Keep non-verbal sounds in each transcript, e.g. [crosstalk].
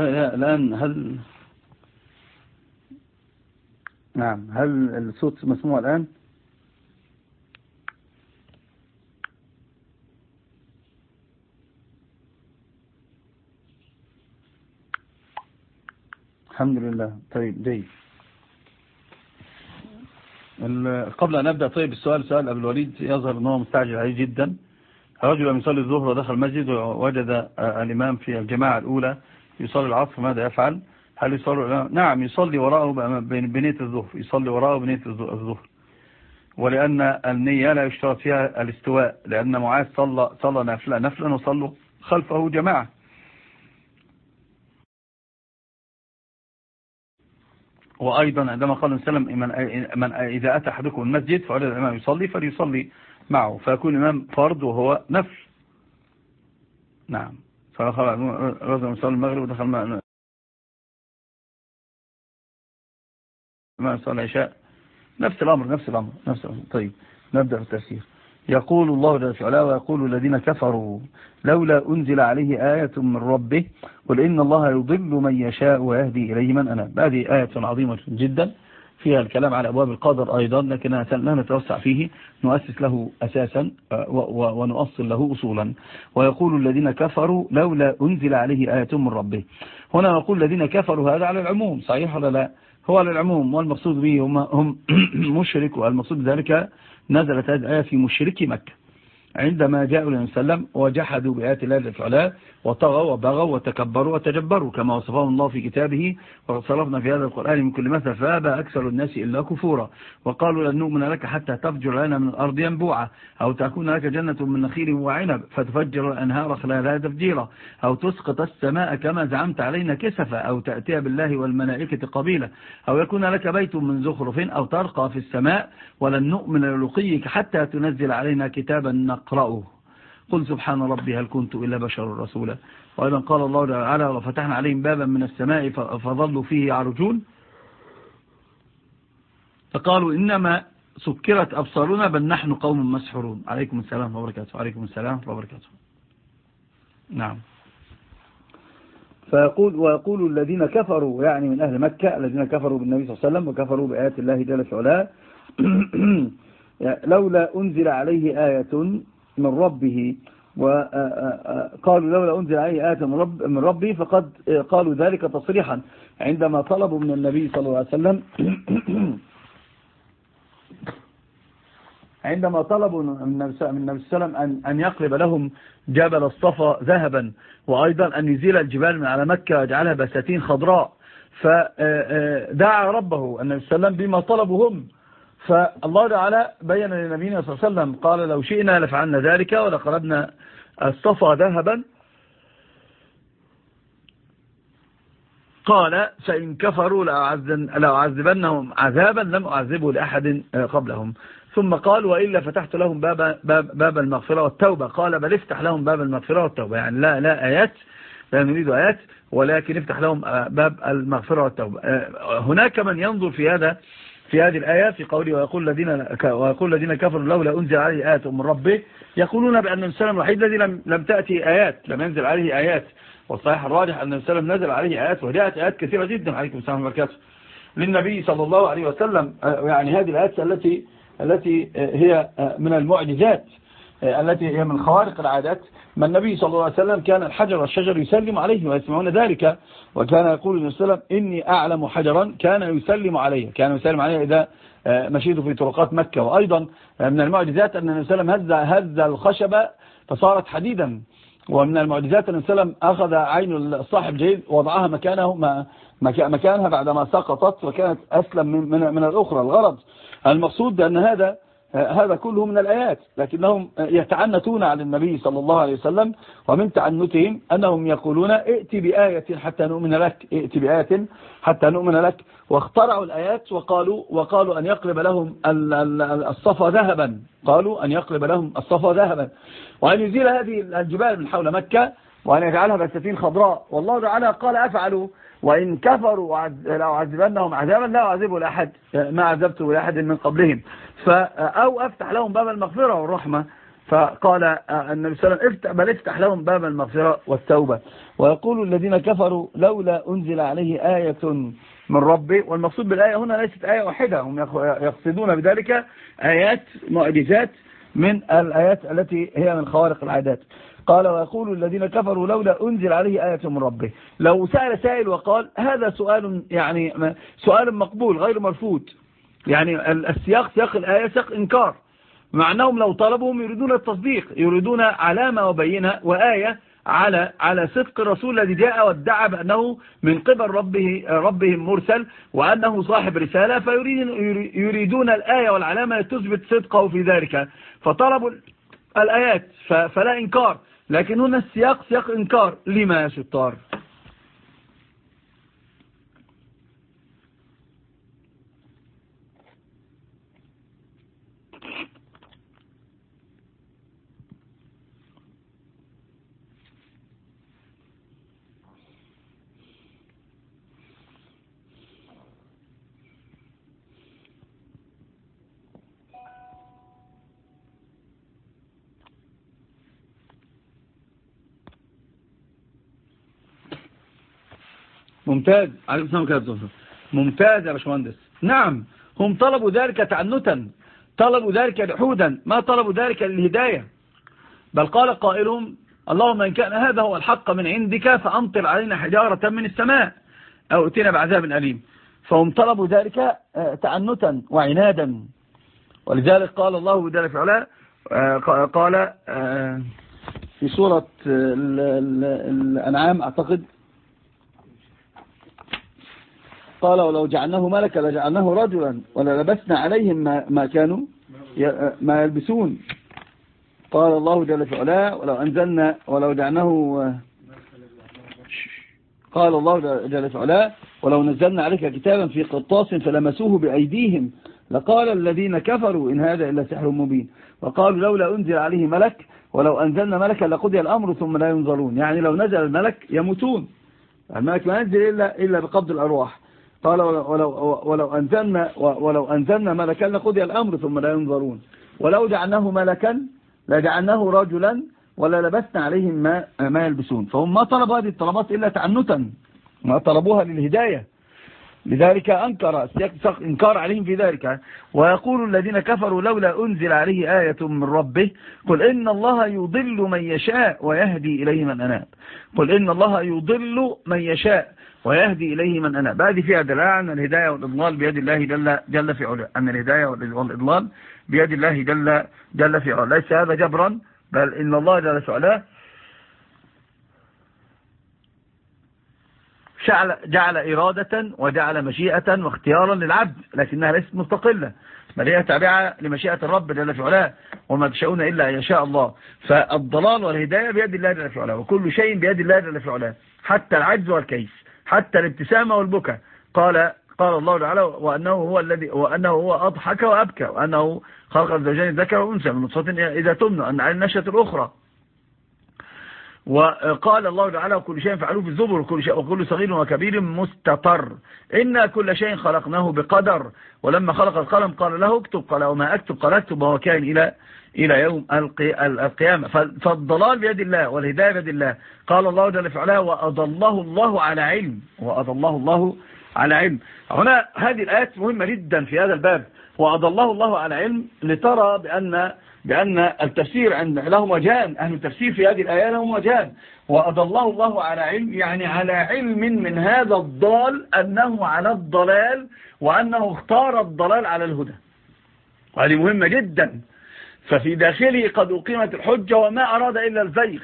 الآن هل نعم هل الصوت مسموع الآن؟ الحمد لله. طيب جيد. قبل أن نبدأ طيب السؤال سؤال أبو الوليد. يظهر أنه مستعجل عليه جدا. رجل يصلي الظهر ودخل المسجد ووجد الإمام في الجماعة الأولى. يصلي العصر ماذا يفعل؟ هل يصلي نعم يصلي وراءه بنية الظهر يصلي وراءه بنية الظهر. ولأن النية لا يشترط فيها الاستواء لأن معاذ صلى صلى نفلا نفلا وصلوا خلفه جماعة. وأيضا عندما قال وسلم من, من إذا أتى أحدكم المسجد فعلى الإمام يصلي فليصلي معه. فيكون الإمام فرض وهو نفل. نعم. فدخل رجل من صلى المغرب ودخل ما ما صلى العشاء. نفس الأمر نفس الأمر نفس الأمر. طيب نبدأ في التفسير. يقول الله جل وعلا ويقول الذين كفروا لولا أنزل عليه آية من ربه قل إن الله يضل من يشاء ويهدي إليه من أنا هذه آية عظيمة جدا. فيها الكلام على أبواب القدر أيضا لكن لا نتوسع فيه نؤسس له أساسا ونؤصل له أصولا. ويقول الذين كفروا لولا أنزل عليه آية من ربه. هنا نقول الذين كفروا هذا على العموم صحيح ولا لا؟ هو على العموم والمقصود به هم, هم [clears throat] مشرك والمقصود بذلك نزلت هذه الآية في مشرك مكة. عندما جاءوا النبي صلى الله عليه وسلم وجحدوا بآيات الله الفعلاء وطغوا وبغوا وتكبروا وتجبروا كما وصفهم الله في كتابه وقد صرفنا في هذا القرآن من كل مثل فأبى أكثر الناس إلا كفورا. وقالوا لن نؤمن لك حتى تفجر لنا من الأرض ينبوعا أو تكون لك جنة من نخيل وعنب فتفجر الأنهار خلالها تفجيرا. أو تسقط السماء كما زعمت علينا كسفا أو تأتي بالله والملائكة قبيلا. أو يكون لك بيت من زخرف أو ترقى في السماء. ولن نؤمن للقيك حتى تنزل علينا كتابا نقرأه قل سبحان ربي هل كنت إلا بشر رسولا وأيضا قال الله تعالى وفتحنا عليهم بابا من السماء فظلوا فيه يعرجون. فقالوا إنما سكرت أبصارنا بل نحن قوم مسحورون. عليكم السلام وبركاته. عليكم السلام وبركاته. نعم. فيقول ويقول الذين كفروا يعني من أهل مكة الذين كفروا بالنبي صلى الله عليه وسلم وكفروا بآيات الله جل وعلا. [clears throat] لولا أنزل عليه آية من ربه وقالوا لولا أنزل عليه آية من, رب من ربه فقد قالوا ذلك تصريحا. عندما طلبوا من النبي صلى الله عليه وسلم [clears throat] عندما طلبوا من النبي صلى الله عليه وسلم أن يقلب لهم جبل الصفا ذهبا وأيضا أن يزيل الجبال من على مكة ويجعلها بساتين خضراء. فدعا ربه النبي صلى الله عليه وسلم بما طلبوا هم فالله تعالى بين لنبينا صلى الله عليه وسلم قال لو شئنا لفعلنا ذلك ولقربنا الصفا ذهبا. قال فإن كفروا لأعذبنهم عذابا لم أعذبه لأحد قبلهم. ثم قال وإلا فتحت لهم باب, باب, باب المغفرة والتوبة. قال بل افتح لهم باب المغفرة والتوبة. يعني لا, لا آيات لا نريد آيات ولكن افتح لهم باب المغفرة والتوبة. هناك من ينظر في هذا في هذه الآية في قوله ويقول الذين ويقول الذين كفروا لولا أنزل عليه آيات من ربه يقولون بأن السلام الوحيد الذي لم لم تأتي آيات لم ينزل عليه آيات. والصحيح الراجح أن السلام نزل عليه آيات وجاءت آيات كثيرة جدا عليكم السلام وبركاته. للنبي صلى الله عليه وسلم يعني هذه الآيات التي التي هي من المعجزات. التي هي من خوارق العادات. ما النبي صلى الله عليه وسلم كان الحجر والشجر يسلم عليه ويسمعون ذلك وكان يقول النبي صلى الله عليه وسلم إني أعلم حجرا كان يسلم عليه كان يسلم عليه إذا مشيت في طرقات مكة. وأيضا من المعجزات أن النبي صلى الله عليه وسلم هز, الخشبة فصارت حديدا. ومن المعجزات أن وسلم أخذ عين الصاحب جيد ووضعها مكانه مكانها بعدما سقطت وكانت أسلم من, من, من الأخرى الغرض. المقصود بأن هذا هذا كله من الآيات لكنهم يتعنتون على النبي صلى الله عليه وسلم ومن تعنتهم أنهم يقولون ائت بآية حتى نؤمن لك ائت بآية حتى نؤمن لك. واخترعوا الآيات وقالوا وقالوا أن يقلب لهم الصفا ذهبا. قالوا أن يقلب لهم الصفا ذهبا. وأن يزيل هذه الجبال من حول مكة وأن يجعلها بساتين خضراء. والله تعالى قال أفعلوا؟ وإن كفروا لو عذبنهم عذابا لا أعذبه لأحد ما عذبته لأحد من قبلهم. أو أفتح لهم باب المغفرة والرحمة. فقال النبي صلى الله عليه وسلم بل افتح لهم باب المغفرة والتوبة. ويقول الذين كفروا لولا أنزل عليه آية من ربي والمقصود بالآية هنا ليست آية واحدة هم يقصدون بذلك آيات معجزات من الآيات التي هي من خوارق العادات. قال ويقول الذين كفروا لولا أنزل عليه آية من ربه. لو سأل سائل وقال هذا سؤال يعني سؤال مقبول غير مرفوض. يعني السياق سياق الآية سياق إنكار. مع أنهم لو طلبهم يريدون التصديق يريدون علامة وبينة وآية على على صدق الرسول الذي جاء وادعى بأنه من قبل ربه ربهم مرسل وأنه صاحب رسالة فيريدون الآية والعلامة تثبت صدقه في ذلك. فطلبوا الآيات فلا إنكار. لكن هنا السياق سياق إنكار. لما يا شطار ممتاز. عليكم السلام عليكم ممتاز يا باشمهندس. نعم. هم طلبوا ذلك تعنتا. طلبوا ذلك جحودا ما طلبوا ذلك للهداية؟ بل قال قائلهم اللهم إن كان هذا هو الحق من عندك فأمطر علينا حجارة من السماء أو اتنا بعذاب أليم. فهم طلبوا ذلك آه، تعنتا وعنادا. ولذلك قال الله جل في آه، قال آه، في سورة الأنعام أعتقد قال ولو جعلناه ملكا لجعلناه رجلا وللبسنا عليهم ما, ما كانوا ما يلبسون. قال الله جل في علاه ولو أنزلنا ولو جعلناه قال الله جل في علاه ولو نزلنا عليك كتابا في قطاس فلمسوه بأيديهم لقال الذين كفروا إن هذا إلا سحر مبين. وقالوا لولا أنزل عليه ملك ولو أنزلنا ملكا لقضي الأمر ثم لا ينظرون. يعني لو نزل الملك يموتون. الملك ما ينزل إلا, إلا بقبض الأرواح. قال ولو, ولو, أنزلنا ولو أنزلنا ملكا لقضي الأمر ثم لا ينظرون. ولو جعلناه ملكا لجعلناه رجلا ولا لبسنا عليهم ما, ما يلبسون. فهم ما طلبوا هذه الطلبات إلا تعنتا. ما طلبوها للهداية. لذلك أنكر إنكار عليهم في ذلك. ويقول الذين كفروا لولا أنزل عليه آية من ربه قل إن الله يضل من يشاء ويهدي إليه من أناب. قل إن الله يضل من يشاء. ويهدي إليه من أناب هذه فيها دلاء أن الهداية والإضلال بيد الله جل, جل في علاه. أن الهداية والإضلال بيد الله جل, جل في علاه. ليس هذا جبرا بل إن الله جل في علاه جعل, إرادة وجعل مشيئة واختيارا للعبد لكنها ليست مستقلة بل هي تابعة لمشيئة الرب جل في علاه وما تشاءون إلا أن يشاء الله. فالضلال والهداية بيد الله جل في علاه وكل شيء بيد الله جل في علاه حتى العجز والكيس. حتى الابتسامة والبكاء. قال قال الله تعالى وأنه هو الذي وأنه هو أضحك وأبكى وأنه خلق الزوجين ذكر وأنثى من نطفة إذا تمنى. أن على النشأة الأخرى. وقال الله تعالى كل شيء فعلوه في الزبر وكل, شيء وكل صغير وكبير مستطر. إن كل شيء خلقناه بقدر. ولما خلق القلم قال له اكتب قال وما أكتب؟ قال أكتب وهو كائن إلى إلى يوم القيامة. فالضلال بيد الله والهداية بيد الله. قال الله جل فعلا وأضله الله على علم. وأضله الله على علم. هنا هذه الآيات مهمة جدا في هذا الباب. وأضله الله على علم لترى بأن بأن التفسير عند لهم وجهان أهل التفسير في هذه الآية لهم وجهان وأضله الله على علم يعني على علم من هذا الضال أنه على الضلال وأنه اختار الضلال على الهدى. وهذه مهمة جدا. ففي داخله قد أقيمت الحجة وما أراد إلا الزيغ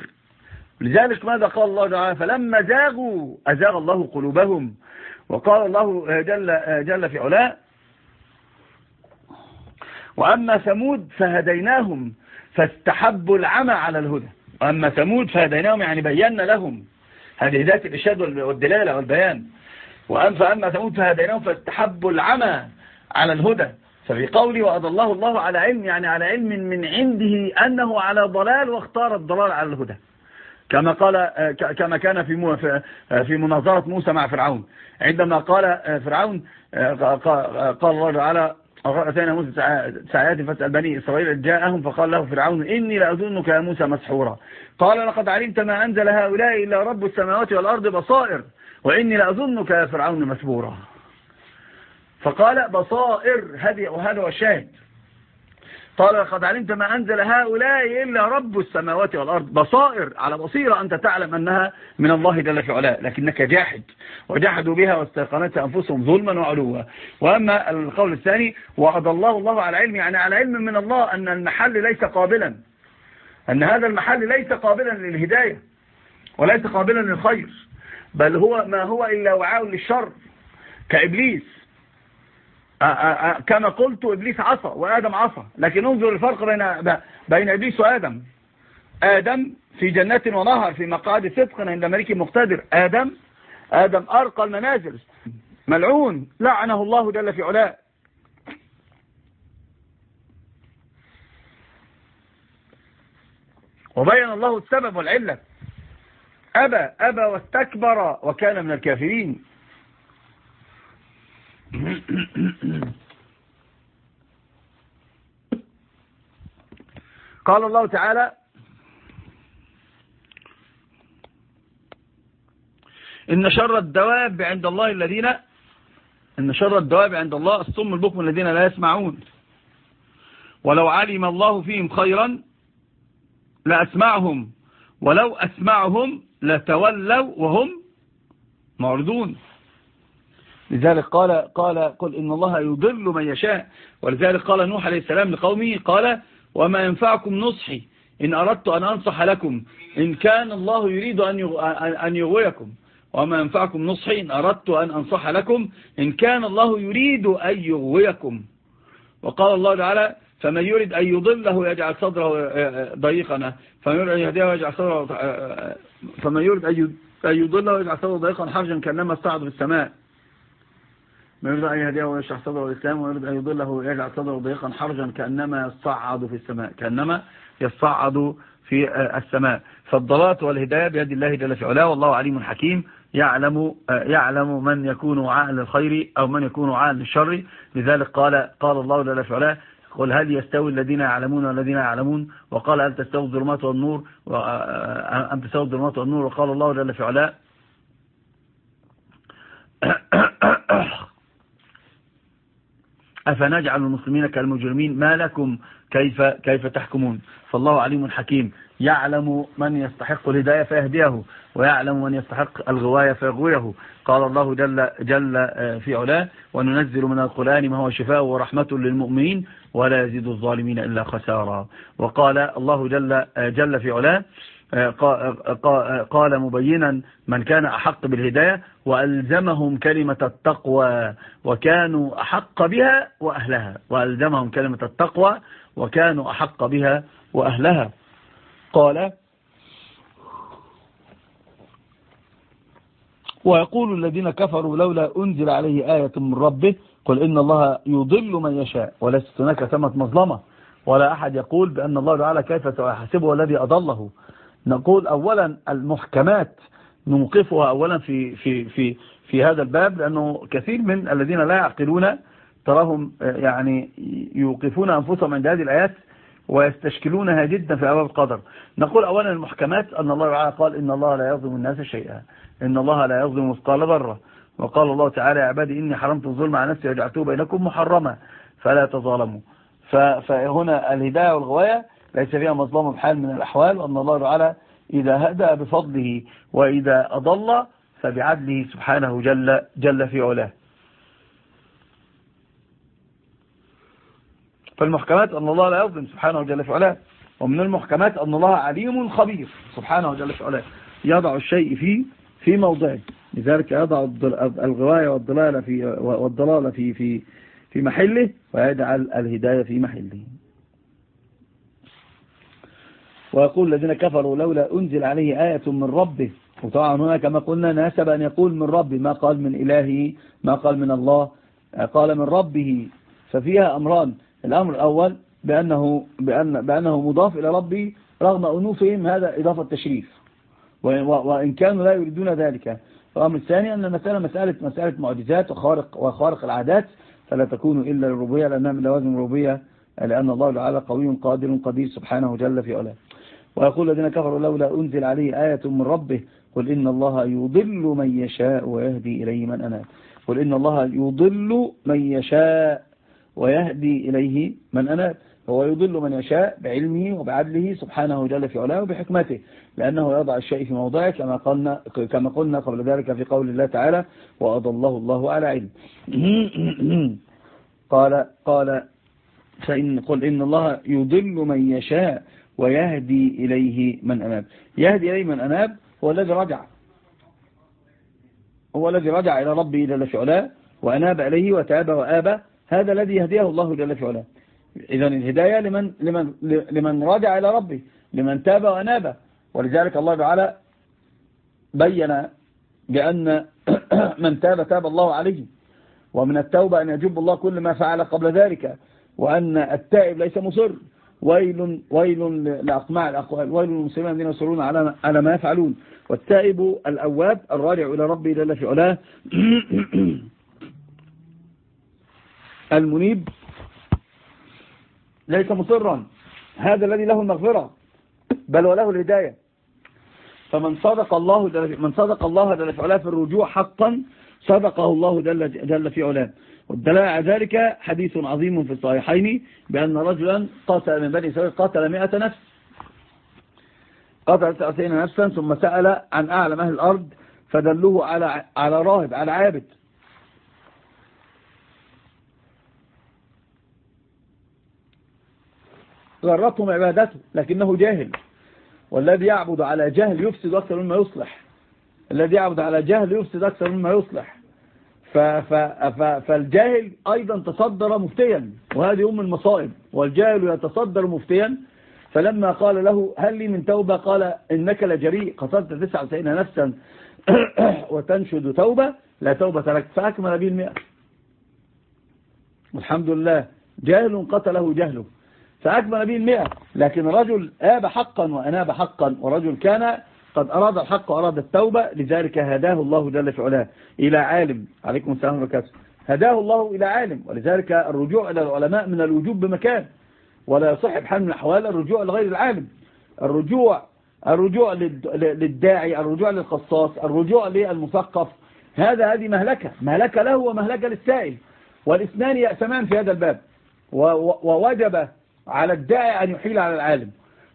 لذلك ماذا قال الله تعالى؟ فلما زاغوا أزاغ الله قلوبهم. وقال الله جل, جل في علاه وأما ثمود فهديناهم فاستحبوا العمى على الهدى. وأما ثمود فهديناهم يعني بينا لهم. هذه ذات الإشهاد والدلالة والبيان. فأما ثمود فهديناهم فاستحبوا العمى على الهدى. ففي قولي وأضله الله على علم يعني على علم من عنده أنه على ضلال واختار الضلال على الهدى. كما قال كما كان في في مناظرة موسى مع فرعون. عندما قال فرعون قال الله تعالى أتينا موسى سعيات فاسأل بني إسرائيل جاءهم فقال له فرعون إني لأظنك يا موسى مسحورا. قال لقد علمت ما أنزل هؤلاء إلا رب السماوات والأرض بصائر وإني لأظنك يا فرعون مسبورا فقال بصائر هذه وهذا هو الشاهد. قال لقد علمت ما أنزل هؤلاء إلا رب السماوات والأرض. بصائر على بصيرة أنت تعلم أنها من الله جل في لكنك جاحد وجحدوا بها واستيقنتها أنفسهم ظلما وعلوا. وأما القول الثاني وأضله الله على علم يعني على علم من الله أن المحل ليس قابلا. أن هذا المحل ليس قابلا للهداية وليس قابلا للخير بل هو ما هو إلا وعاء للشر كإبليس. كما قلت إبليس عصى وآدم عصى. لكن انظر الفرق بين بين إبليس وآدم. آدم في جنات ونهر في مقعد صدق عند ملك مقتدر. آدم آدم أرقى المنازل. ملعون. لعنه الله جل في علاه. وبين الله السبب والعلة. أبى أبى واستكبر وكان من الكافرين. [coughs] قال الله تعالى إن شر الدواب عند الله الذين إن شر الدواب عند الله الصم البكم الذين لا يسمعون. ولو علم الله فيهم خيرا لأسمعهم ولو أسمعهم لتولوا وهم معرضون. لذلك قال قال قل إن الله يضل من يشاء. ولذلك قال نوح عليه السلام لقومه قال وما ينفعكم نصحي إن أردت أن أنصح لكم إن كان الله يريد أن يغويكم. وما ينفعكم نصحي إن أردت أن أنصح لكم إن كان الله يريد أن يغويكم. وقال الله تعالى فمن يريد أن يضله يجعل صدره ضيقا فمن يريد أن يهديه ويجعل صدره فمن يريد أن يضله يجعل صدره ضيقا حرجا كأنما استعد في السماء. ما يريد أن يهديه ويشرح صدره الإسلام ويريد أن يضله ويجعل صدره ضيقا حرجا كأنما يصعد في السماء كأنما يصعد في السماء. فالضلات والهداية بيد الله جل في علاه والله عليم حكيم. يعلم يعلم من يكون وعاء للخير أو من يكون وعاء للشر. لذلك قال قال الله جل في علاه قل هل يستوي الذين يعلمون والذين يعلمون؟ وقال هل تستوي الظلمات والنور؟ أم تستوي الظلمات والنور؟ وقال الله جل في علاه أفنجعل المسلمين كالمجرمين؟ ما لكم؟ كيف, كيف تحكمون؟ فالله عليم حكيم. يعلم من يستحق الهداية فيهديه ويعلم من يستحق الغواية فيغويه. قال الله جل, جل في علاه وننزل من القرآن ما هو شفاء ورحمة للمؤمنين ولا يزيد الظالمين إلا خسارا. وقال الله جل, جل في علاه قال مبينا من كان أحق بالهداية وألزمهم كلمة التقوى وكانوا أحق بها وأهلها. وألزمهم كلمة التقوى وكانوا أحق بها وأهلها. قال ويقول الذين كفروا لولا أنزل عليه آية من ربه قل إن الله يضل من يشاء وليست هناك ثمة مظلمة. ولا أحد يقول بأن الله تعالى كيف سيحاسبه الذي أضله. نقول أولا المحكمات نوقفها أولا في, في, في, في هذا الباب لأنه كثير من الذين لا يعقلون تراهم يعني يوقفون أنفسهم عند هذه الآيات ويستشكلونها جدا في أبواب القدر. نقول أولا المحكمات أن الله تعالى قال إن الله لا يظلم الناس شيئا إن الله لا يظلم مثقال ذرة. وقال الله تعالى يا عبادي إني حرمت الظلم على نفسي وجعلته بينكم محرما فلا تظالموا. فهنا الهداية والغواية. ليس فيها مظلمة بحال من الأحوال وأن الله تعالى إذا هدى بفضله وإذا أضل فبعدله سبحانه جل, جل في علاه. فالمحكمات أن الله لا يظلم سبحانه جل في علاه ومن المحكمات أن الله عليم خبير سبحانه جل في علاه. يضع الشيء في في موضعه. لذلك يضع الغواية والضلالة في والضلالة في في في محله ويجعل الهداية في محله. ويقول الذين كفروا لولا أنزل عليه آية من ربه. وطبعا هنا كما قلنا ناسب أن يقول من ربه ما قال من إلهه ما قال من الله قال من ربه. ففيها أمران. الأمر الأول بأنه, بأن بأنه مضاف إلى ربي رغم أنوفهم هذا إضافة تشريف. وإن كانوا لا يريدون ذلك. الأمر الثاني أن المسألة مسألة, مسألة معجزات وخارق, وخارق العادات فلا تكون إلا للربوبية لأنها من لوازم الربوبية لأن الله تعالى قوي قادر قدير سبحانه جل في علاه. ويقول الذين كفروا لولا أنزل عليه آية من ربه قل إن الله يضل من يشاء ويهدي إليه من أناب. قل إن الله يضل من يشاء ويهدي إليه من أناب. هو يضل من يشاء بعلمه وبعدله سبحانه جل في علاه وبحكمته لأنه يضع الشيء في موضعه كما قلنا, كما قلنا قبل ذلك في قول الله تعالى وأضله الله على علم. قال قال فإن قل إن الله يضل من يشاء ويهدي إليه من أناب. يهدي إليه من أناب هو الذي رجع. هو الذي رجع إلى ربه جل في علاه وأناب إليه وتاب وآب. هذا الذي يهديه الله جل في علاه إذا الهداية لمن, لمن, لمن رجع إلى ربه. لمن تاب وأناب. ولذلك الله تعالى بين بأن [clears throat] من تاب تاب الله عليه. ومن التوبة أن يجب الله كل ما فعل قبل ذلك. وأن التائب ليس مصر. ويل ويل لأقماع الأقوال ويل للمسلمين الذين يصرون على على ما يفعلون. والتائب الأواب الراجع إلى ربه جل في علاه. [clears throat] المنيب. ليس مصرا. هذا الذي له المغفرة. بل وله الهداية. فمن صدق الله من صدق الله جل في علاه في الرجوع حقا صدقه الله جل, جل في علاه. والدلاء على ذلك حديث عظيم في الصحيحين بأن رجلا قاتل من بني إسرائيل قاتل مئة نفس. قتل 99 نفسا ثم سأل عن أعلم أهل الأرض فدلوه على على راهب على عابد. غرتهم عبادته لكنه جاهل. والذي يعبد على جهل يفسد أكثر مما يصلح. الذي يعبد على جهل يفسد أكثر مما يصلح. فالجاهل أيضا تصدر مفتيا وهذه أم المصائب والجاهل يتصدر مفتيا. فلما قال له هل لي من توبة؟ قال إنك لجريء قتلت 99 نفسا [coughs] وتنشد توبة لا توبة لك فأكمل به المئة الحمد لله جاهل قتله جهله فأكمل به المئة لكن رجل آب حقا وأناب حقا ورجل كان قد أراد الحق وأراد التوبة لذلك هداه الله جل في علاه إلى عالم. عليكم السلام وبركاته. هداه الله إلى عالم ولذلك الرجوع إلى العلماء من الوجوب بمكان. ولا يصح بحال من الأحوال الرجوع لغير العالم. الرجوع الرجوع للداعي الرجوع للخصاص الرجوع للمثقف. هذا هذه مهلكة. مهلكة له ومهلكة للسائل. والاثنان يأسمان في هذا الباب. ووجب على الداعي أن يحيل على العالم.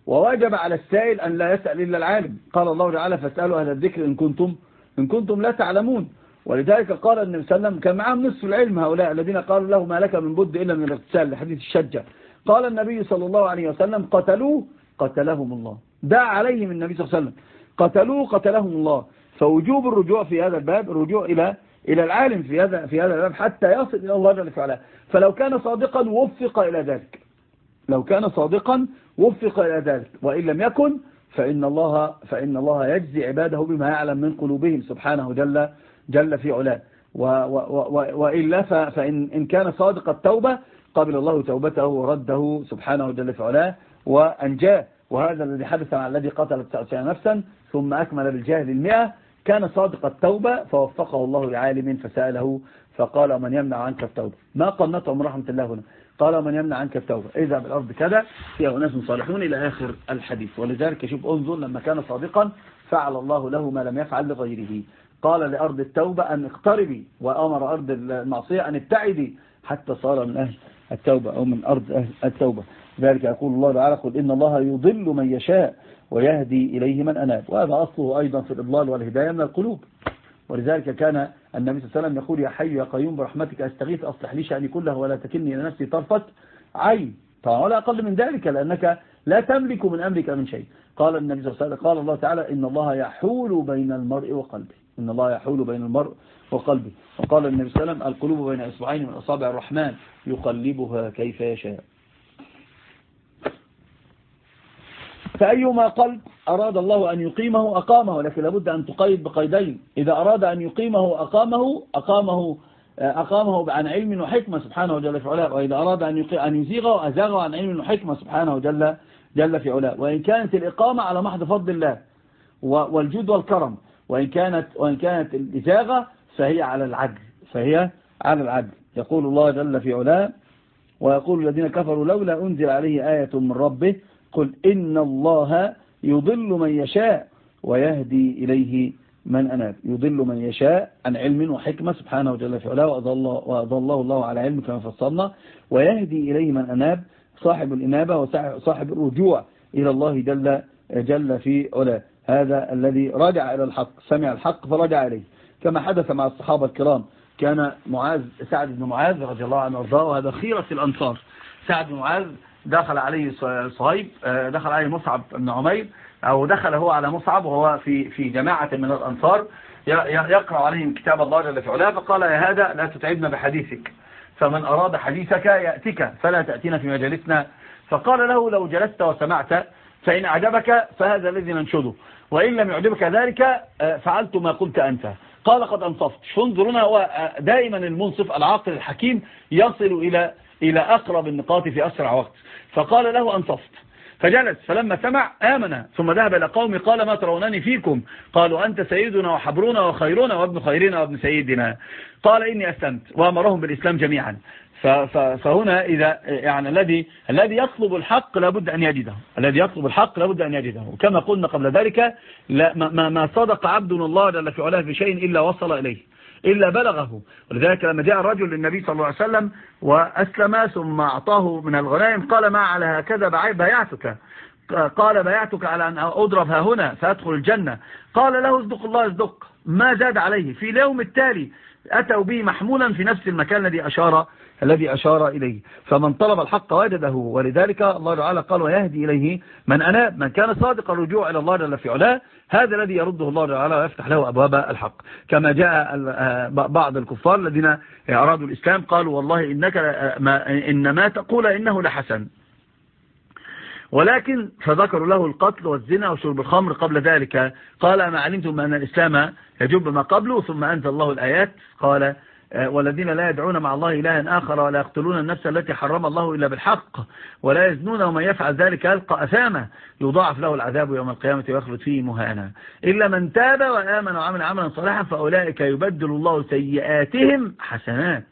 ووجب على السائل أن لا يسأل إلا العالم. قال الله تعالى فاسألوا أهل الذكر إن كنتم, إن كنتم لا تعلمون. ولذلك قال النبي صلى الله عليه وسلم كان معهم نصف العلم هؤلاء الذين قالوا له ما لك من بد إلا من الاغتسال لحديث الشجة. قال النبي صلى الله عليه وسلم قتلوه قتلهم الله. دعا عليهم النبي صلى الله عليه وسلم قتلوه قتلهم الله. فوجوب الرجوع في هذا الباب الرجوع إلى إلى العالم في هذا في هذا الباب حتى يصل إلى الله جل وعلا. فلو كان صادقا وفق إلى ذلك. لو كان صادقا وفق إلى ذلك. وإن لم يكن فإن الله, فإن الله يجزي عباده بما يعلم من قلوبهم سبحانه جل, جل في علاه. وإلا فإن إن كان صادق التوبة قبل الله توبته ورده سبحانه جل في علاه وأنجاه. وهذا الذي حدث مع الذي قتل 99 نفسا ثم أكمل بالجاهل المئة. كان صادق التوبة فوفقه الله لعالم فسأله فقال من يمنع عنك التوبة. ما قنطه من رحمة الله هنا؟ قال من يمنع عنك التوبة. إذا بالأرض كذا فيها أناس صالحون إلى آخر الحديث. ولذلك شوف انظر لما كان صادقا فعل الله له ما لم يفعل لغيره. قال لأرض التوبة أن اقتربي وأمر أرض المعصية أن ابتعدي حتى صار من أهل التوبة أو من أرض أهل التوبة. ذلك يقول الله تعالى قل إن الله يضل من يشاء ويهدي إليه من أناب. وهذا أصله أيضا في الإضلال والهداية من القلوب. ولذلك كان النبي صلى الله عليه وسلم يقول يا حي يا قيوم برحمتك أستغيث أصلح لي شأني كله ولا تكلني إلى نفسي طرفة عين. طبعا ولا أقل من ذلك لأنك لا تملك من أمرك من شيء. قال النبي صلى الله عليه وسلم قال الله تعالى إن الله يحول بين المرء وقلبه. إن الله يحول بين المرء وقلبه. وقال النبي صلى الله عليه وسلم القلوب بين إصبعين من أصابع الرحمن يقلبها كيف يشاء. فأيما قلب أراد الله أن يقيمه أقامه لكن لابد أن تقيد بقيدين. إذا أراد أن يقيمه أقامه أقامه أقامه عن علم وحكمة سبحانه وجل في علاه. وإذا أراد أن أن يزيغه أزاغه عن علم وحكمة سبحانه وجل جل في علاه. وإن كانت الإقامة على محض فضل الله والجود والكرم. وإن كانت وإن كانت الإزاغة فهي على العدل. فهي على العدل. يقول الله جل في علاه ويقول الذين كفروا لولا أنزل عليه آية من ربه قل إن الله يضل من يشاء ويهدي إليه من أناب. يضل من يشاء عن علم وحكمة سبحانه وجل في علاه. وأضله الله على علم كما فصلنا. ويهدي إليه من أناب صاحب الإنابة وصاحب الرجوع إلى الله جل, جل في علاه. هذا الذي رجع إلى الحق سمع الحق فرجع إليه. كما حدث مع الصحابة الكرام كان معاذ سعد بن معاذ رضي الله عنه وارضاه وهذا خيرة الأنصار. سعد بن معاذ دخل عليه صهيب آه، دخل عليه مصعب بن عمير أو دخل هو على مصعب وهو في في جماعة من الأنصار يقرأ عليهم كتاب الله جل في علاه فقال يا هذا لا تتعبنا بحديثك. فمن أراد حديثك يأتيك فلا تأتينا في مجالسنا. فقال له لو جلست وسمعت فإن أعجبك فهذا الذي ننشده. وإن لم يعجبك ذلك آه، فعلت ما قلت أنت. قال قد أنصفت. فانظرنا آه، دائما المنصف العاقل الحكيم يصل إلى إلى أقرب النقاط في أسرع وقت. فقال له أنصفت. فجلس. فلما سمع آمن. ثم ذهب إلى قومي قال ما ترونني فيكم؟ قالوا أنت سيدنا وحبرنا وخيرنا وابن خيرنا وابن سيدنا. قال إني أسلمت. وأمرهم بالإسلام جميعا. فهنا إذا يعني الذي الذي يطلب الحق لابد أن يجده. الذي يطلب الحق لابد أن يجده. وكما قلنا قبل ذلك لا ما, ما صدق عبد الله جل في علاه في شيء إلا وصل إليه. إلا بلغه. ولذلك لما جاء الرجل للنبي صلى الله عليه وسلم وأسلم ثم أعطاه من الغنائم قال ما على هكذا بايعتك قال بايعتك على أن أضرب ها هنا فأدخل الجنة. قال له اصدق الله اصدق ما زاد عليه. في اليوم التالي أتوا به محمولا في نفس المكان الذي أشار الذي أشار إليه. فمن طلب الحق وجده. ولذلك الله تعالى قال ويهدي إليه من أناب من كان صادق الرجوع إلى الله جل في علاه هذا الذي يرده الله تعالى ويفتح له أبواب الحق. كما جاء بعض الكفار الذين أرادوا الإسلام قالوا والله إنك ما إن ما تقول إنه لحسن. ولكن فذكروا له القتل والزنا وشرب الخمر قبل ذلك. قال ما علمتم أن الإسلام يجب ما قبله ثم أنزل الله الآيات؟ قال آه، والذين لا يدعون مع الله إلها آخر ولا يقتلون النفس التي حرم الله إلا بالحق ولا يزنون ومن يفعل ذلك يلقى أثاما يضاعف له العذاب يوم القيامة ويخلد فيه مهانا. إلا من تاب وآمن وعمل عملا صالحا فأولئك يبدل الله سيئاتهم حسنات.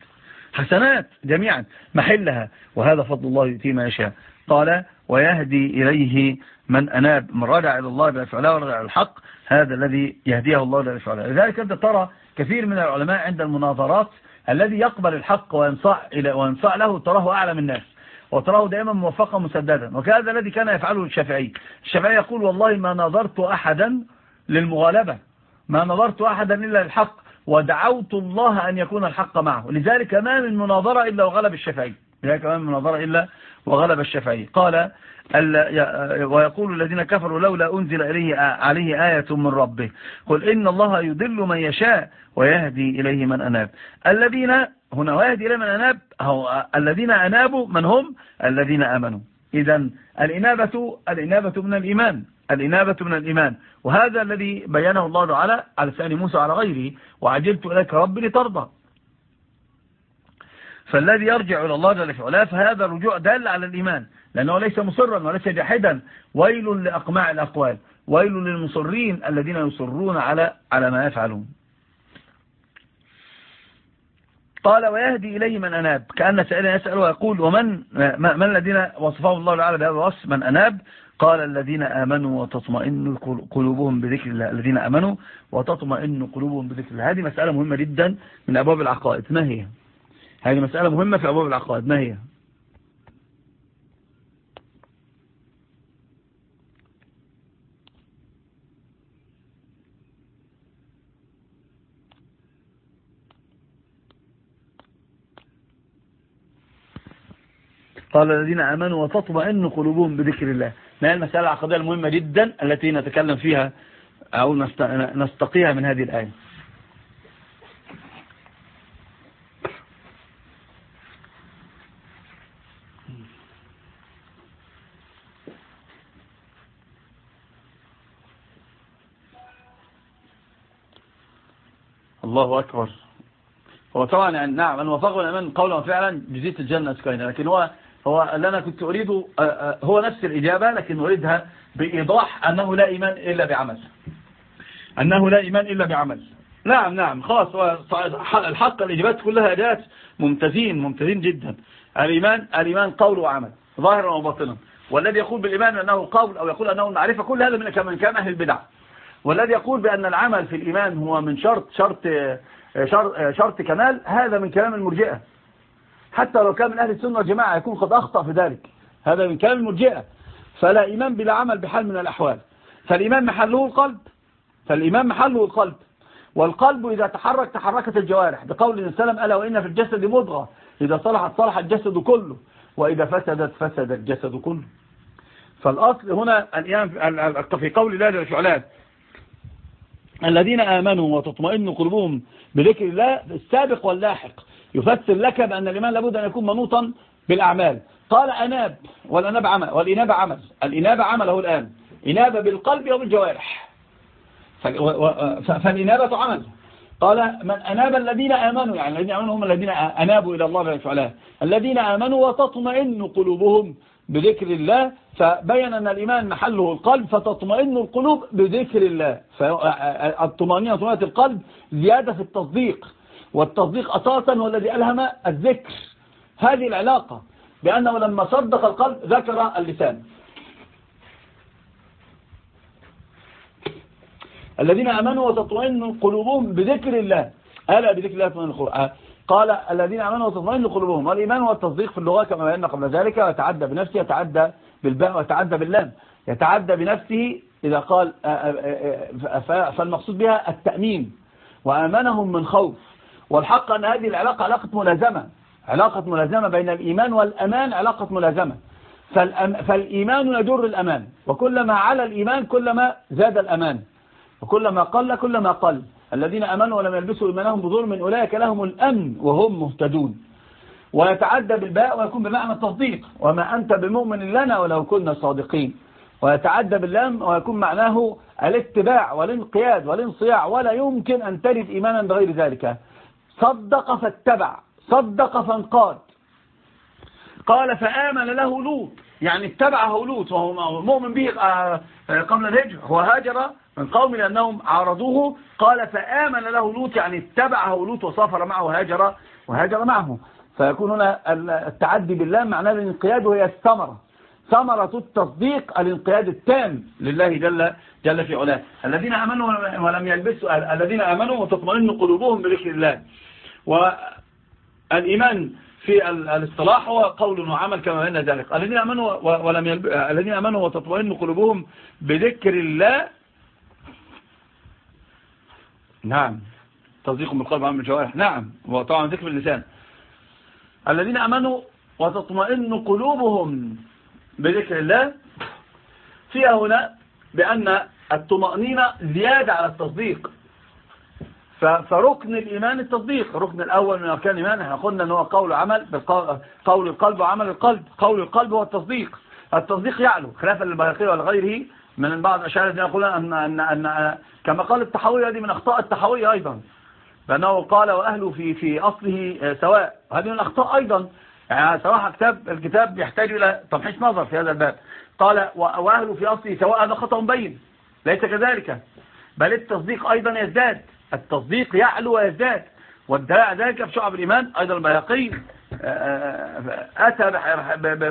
حسنات جميعا محلها. وهذا فضل الله يؤتيه ما يشاء. قال ويهدي إليه من أناب من رجع إلى الله بأفعله ورجع إلى الحق هذا الذي يهديه الله بأفعله لذلك أنت ترى كثير من العلماء عند المناظرات الذي يقبل الحق وينصع, إلى وينصع له تراه أعلم الناس وتراه دائما موفقا مسددا. وكذا الذي كان يفعله الشافعي. الشافعي يقول والله ما نظرت أحدا للمغالبة ما نظرت أحدا إلا الحق ودعوت الله أن يكون الحق معه. لذلك ما من مناظرة إلا وغلب الشافعي. لذلك ما من مناظرة إلا وغلب الشافعي. قال ويقول الذين كفروا لولا أنزل إليه عليه آية من ربه. قل إن الله يضل من يشاء ويهدي إليه من أناب. الذين هنا ويهدي إليه من أناب هو الذين أنابوا من هم؟ الذين آمنوا. إذا الإنابة الإنابة من الإيمان. الإنابة من الإيمان. وهذا الذي بينه الله تعالى على لسان موسى على غيره. وعجلت إليك ربي لترضى. فالذي يرجع إلى الله جل وعلا فهذا الرجوع دال على الإيمان لأنه ليس مصرا وليس جاحدا. ويل لأقماع الأقوال ويل للمصرين الذين يصرون على على ما يفعلون. قال ويهدي إليه من أناب. كأن سائلا يسأل ويقول ومن من الذين وصفهم الله تعالى بهذا الوصف؟ من أناب؟ قال الذين آمنوا وتطمئن قلوبهم بذكر الله. الذين آمنوا وتطمئن قلوبهم بذكر الله. هذه مسألة مهمة جدا من أبواب العقائد. ما هي؟ هذه مسألة مهمة في أبواب العقائد. ما هي؟ قال الذين آمنوا وتطمئن قلوبهم بذكر الله. ما هي المسألة العقدية المهمة جدا التي نتكلم فيها أو نستقيها من هذه الآية؟ الله أكبر. هو طبعا يعني نعم أن وفقه الأمان قولا وفعلا جزيت الجنة سكينة لكن هو هو اللي أنا كنت أريده آه، آه، هو نفس الإجابة لكن أريدها بإيضاح أنه لا إيمان إلا بعمل. أنه لا إيمان إلا بعمل. نعم نعم خلاص الحق الإجابات كلها أداة ممتازين ممتازين جدا. الإيمان الإيمان قول وعمل ظاهرا وباطنا. والذي يقول بالإيمان أنه قول أو يقول أنه معرفة كل هذا من كان أهل البدع. والذي يقول بأن العمل في الإيمان هو من شرط شرط شرط, كمال هذا من كلام المرجئة. حتى لو كان من أهل السنة والجماعة يكون قد أخطأ في ذلك. هذا من كلام المرجئة. فلا إيمان بلا عمل بحال من الأحوال. فالإيمان محله القلب. فالإيمان محله القلب. والقلب إذا تحرك تحركت الجوارح. بقول السلام ألا وإن في الجسد مضغة؟ إذا صلحت صلح الجسد كله. وإذا فسدت فسد الجسد كله. فالأصل هنا في قول الله جل وعلا الذين آمنوا وتطمئن قلوبهم بذكر الله السابق واللاحق يفسر لك بأن الإيمان لابد أن يكون منوطا بالأعمال. قال أناب والأناب عمل والإنابة عمل. الإنابة عمله الآن. إنابة بالقلب وبالجوارح فالإنابة عمل. قال من أناب الذين آمنوا يعني الذين آمنوا هم الذين أنابوا إلى الله بالفعلاء الذين آمنوا وتطمئن قلوبهم بذكر الله فبين أن الإيمان محله القلب فتطمئن القلوب بذكر الله. فالطمأنينة طمأنينة القلب زيادة في التصديق والتصديق أساسا هو الذي ألهم الذكر. هذه العلاقة بأنه لما صدق القلب ذكر اللسان. الذين أمنوا وتطمئن قلوبهم بذكر الله. ألا بذكر الله تطمئن القلوب قال الذين آمنوا وتطمئن قلوبهم والإيمان والتصديق في اللغة كما بينا قبل ذلك يتعدى بنفسه يتعدى بالباء ويتعدى باللام. يتعدى بنفسه إذا قال فالمقصود بها التأمين. وآمنهم من خوف. والحق أن هذه العلاقة علاقة ملازمة. علاقة ملازمة بين الإيمان والأمان علاقة ملازمة. فالإيمان يجر الأمان. وكلما على الإيمان كلما زاد الأمان. وكلما قل كلما قل. الذين أمنوا ولم يلبسوا إيمانهم بظلم أولئك لهم الأمن وهم مهتدون. ويتعدى بالباء ويكون بمعنى التصديق. وما أنت بمؤمن لنا ولو كنا صادقين. ويتعدى باللام ويكون معناه الاتباع والانقياد والانصياع. ولا يمكن أن ترد إيمانا بغير ذلك. صدق فاتبع. صدق فانقاد. قال فآمن له لوط. يعني اتبعه لوط. وهو مؤمن به آه، قبل الهجر هو هاجر من قوم لأنهم عارضوه قال فآمن له لوط يعني اتبعه لوط وسافر معه وهاجر وهاجر معه. فيكون هنا التعدي بالله معناه الانقياد وهي الثمرة. ثمرة التصديق الانقياد التام لله جل جل في علاه. الذين آمنوا ولم يلبسوا الذين آمنوا وتطمئن قلوبهم بذكر الله. والإيمان في الاصطلاح هو قول وعمل كما بين ذلك. الذين آمنوا ولم يلب... الذين آمنوا وتطمئن قلوبهم بذكر الله نعم. تصديق بالقلب وعمل الجوارح. نعم. وطبعا ذكر اللسان الذين آمنوا وتطمئن قلوبهم بذكر الله فيها هنا بأن الطمأنينة زيادة على التصديق. فركن الإيمان التصديق. ركن الأول من أركان الإيمان. إحنا قلنا أنه قول عمل قول القلب وعمل القلب. قول القلب هو التصديق. التصديق يعلو. خلافا للبياقي ولغيره من بعض الذين يقولون أن, أن, أن كما قال التحوية هذه من أخطاء التحوية أيضا. لأنه قال وأهله في في أصله سواء. هذه من الأخطاء أيضا. يعني صراحة كتاب الكتاب يحتاج إلى تمحيص نظر في هذا الباب. قال وأهله في أصله سواء هذا خطأ بين. ليس كذلك. بل التصديق أيضا يزداد. التصديق يعلو ويزداد. والدلاء ذلك في شعب الإيمان أيضا البياقي أتى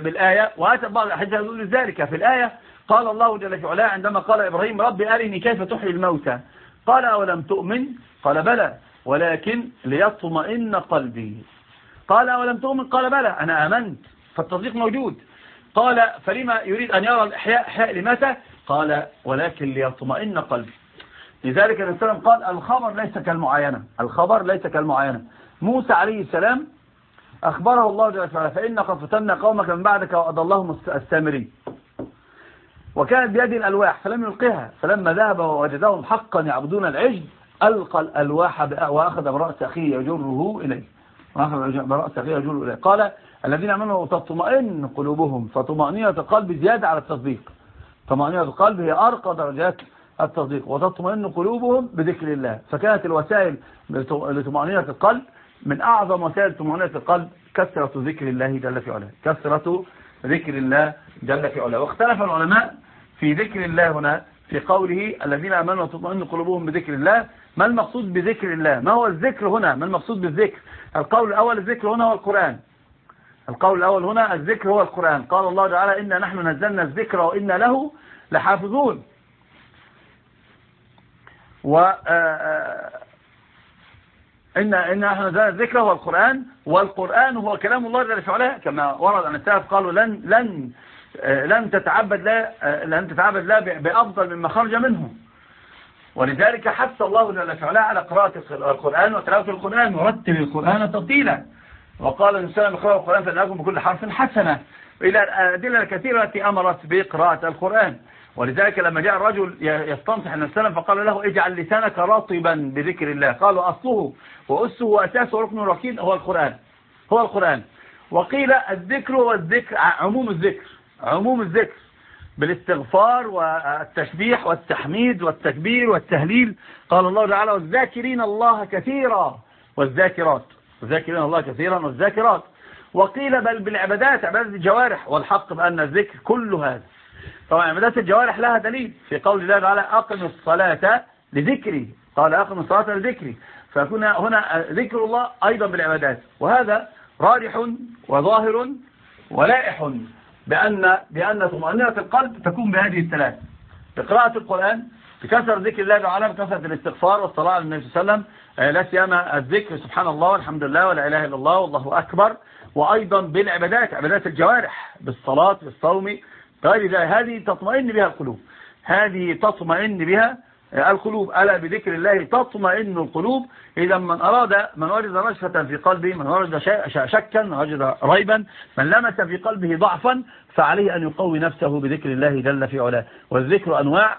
بالآية. وأتى بعض الأحاديث يقول ذلك في الآية. قال الله جل في علاه عندما قال إبراهيم رب أرني كيف تحيي الموتى؟ قال أولم تؤمن؟ قال بلى ولكن ليطمئن قلبي. قال أولم تؤمن؟ قال بلى أنا آمنت فالتصديق موجود. قال فلما يريد أن يرى الإحياء إحياء لمتى قال ولكن ليطمئن قلبي. لذلك الإنسان قال الخبر ليس كالمعاينة الخبر ليس كالمعاينة. موسى عليه السلام أخبره الله جل وعلا فإن قد فتنا قومك من بعدك وأضلهم السامري وكانت بيد الألواح فلم يلقها فلما ذهب ووجدهم حقا يعبدون العجل ألقى الألواح وأخذ برأس أخيه يجره إليه. وأخذ برأس أخيه يجره إليه. قال الذين أمنوا تطمئن قلوبهم فطمأنينة القلب زيادة على التصديق. طمأنينة القلب هي أرقى درجات التصديق. وتطمئن قلوبهم بذكر الله. فكانت الوسائل لطمأنينة القلب من أعظم وسائل طمأنينة القلب كثرة ذكر الله جل في علاه. كثرة ذكر الله جل في علاه. واختلف العلماء في ذكر الله هنا في قوله الذين أمنوا وتطمئن قلوبهم بذكر الله ما المقصود بذكر الله؟ ما هو الذكر هنا؟ ما المقصود بالذكر؟ القول الأول الذكر هنا هو القرآن. القول الأول هنا الذكر هو القرآن. قال الله تعالى إنا نحن نزلنا الذكر وإنا له لحافظون. و إن إن إحنا نزلنا الذكر هو القرآن والقرآن هو كلام الله جل وعلا كما ورد أن السلف قالوا لن لن لن تتعبد لا لن تتعبد لا بأفضل مما خرج منه. ولذلك حث الله جل وعلا على قراءة القرآن وتلاوة القرآن ورتب القرآن ترتيلا وقال الإنسان اقرأوا القرآن فإنكم بكل حرف حسنة. إلى الأدلة الكثيرة التي أمرت بقراءة القرآن. ولذلك لما جاء الرجل يستنصح النبي صلى فقال له اجعل لسانك رطبا بذكر الله. قالوا أصله وأسه وأساسه وركن ركين هو القرآن. هو القرآن. وقيل الذكر هو الذكر عموم الذكر. عموم الذكر بالاستغفار والتشبيح والتحميد والتكبير والتهليل. قال الله تعالى والذاكرين الله كثيرا. والذاكرات. والذاكرين الله كثيرا والذاكرات. وقيل بل بالعبادات عبادات الجوارح. والحق بأن الذكر كل هذا. طبعا عبادات الجوارح لها دليل في قول الله تعالى أقم الصلاة لذكري. قال أقم الصلاة لذكري. فيكون هنا ذكر الله أيضا بالعبادات. وهذا راجح وظاهر ولائح. بأن بأن طمأنينة القلب تكون بهذه الثلاث. بقراءة القرآن بكثرة ذكر الله تعالى بكثرة الاستغفار والصلاة على النبي صلى الله عليه وسلم لا سيما الذكر سبحان الله والحمد لله ولا إله إلا الله والله أكبر. وأيضا بالعبادات عبادات الجوارح بالصلاة بالصوم. غير ذلك هذه تطمئن بها القلوب هذه تطمئن بها القلوب ألا بذكر الله تطمئن القلوب؟ إذا من أراد من وجد رشفة في قلبه من وجد شكا من وجد ريبا من لمس في قلبه ضعفا فعليه أن يقوي نفسه بذكر الله جل في علاه. والذكر أنواع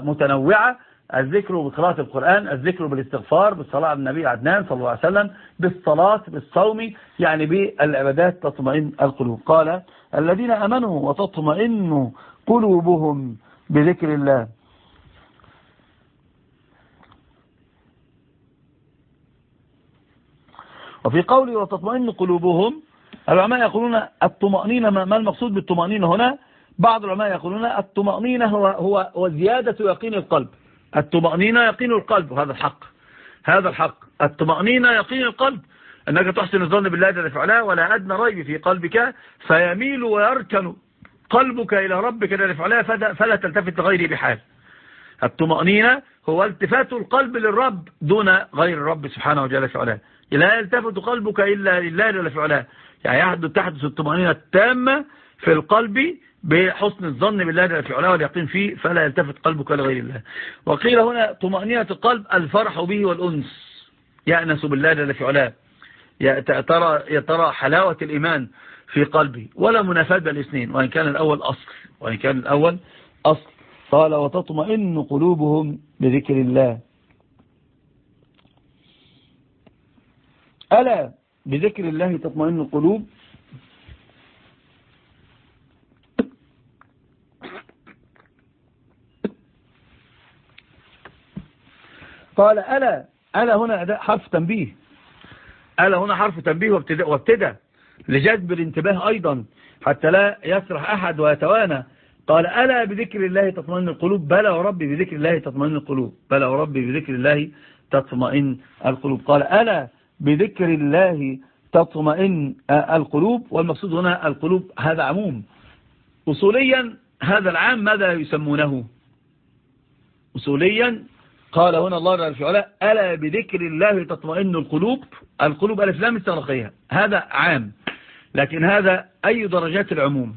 متنوعة الذكر بقراءة القرآن الذكر بالاستغفار بالصلاة على النبي عدنان صلى الله عليه وسلم بالصلاة بالصوم يعني بالعبادات تطمئن القلوب. قال الذين أمنوا وتطمئن قلوبهم بذكر الله. وفي قوله وتطمئن قلوبهم. العلماء يقولون الطمأنينة ما المقصود بالطمأنينة هنا؟ بعض العلماء يقولون الطمأنينة هو, هو, هو زيادة يقين القلب. الطمأنينة يقين القلب وهذا الحق. هذا الحق. الطمأنينة يقين القلب. أنك تحسن الظن بالله جل وعلا ولا أدنى ريب في قلبك فيميل ويركن قلبك إلى ربك جل وعلا فلا تلتفت لغيره بحال. الطمأنينة هو التفات القلب للرب دون غير الرب سبحانه وجل وعلا لا يلتفت قلبك إلا لله جل وعلا يعني يحدث تحدث الطمأنينة التامة في القلب بحسن الظن بالله جل وعلا واليقين فيه فلا يلتفت قلبك لغير الله. وقيل هنا طمأنينة القلب الفرح به والأنس. يأنس بالله جل وعلا ترى ترى حلاوة الإيمان في قلبي ولا منافاة بالاثنين وإن كان الأول أصل. وإن كان الأول أصل. قال وتطمئن قلوبهم بذكر الله. ألا بذكر الله تطمئن القلوب؟ قال ألا ألا هنا أداء حرف تنبيه. ألا هنا حرف تنبيه وابتدى لجذب الانتباه أيضا حتى لا يسرح أحد ويتوانى. قال ألا بذكر الله تطمئن القلوب؟ بلى وربي بذكر الله تطمئن القلوب. بلى وربي بذكر الله تطمئن القلوب. قال ألا بذكر الله تطمئن القلوب والمقصود هنا القلوب هذا عموم. أصوليا هذا العام ماذا يسمونه؟ أصوليا قال هنا الله رأى الفعلاء ألا بذكر الله تطمئن القلوب؟ القلوب ألف لام هذا عام. لكن هذا أي درجات العموم؟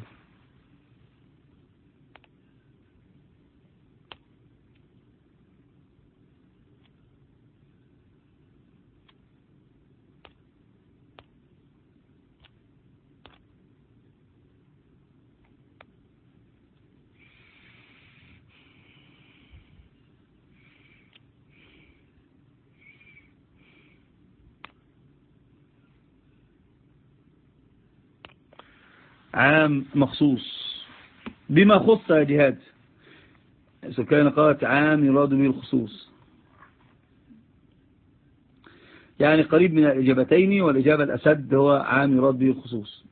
عام مخصوص. بما خص يا جهاد سكان قالت عام يراد به الخصوص. يعني قريب من الإجابتين والإجابة الأسد هو عام يراد به الخصوص.